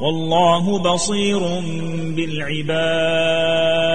والله بصير بالعباد.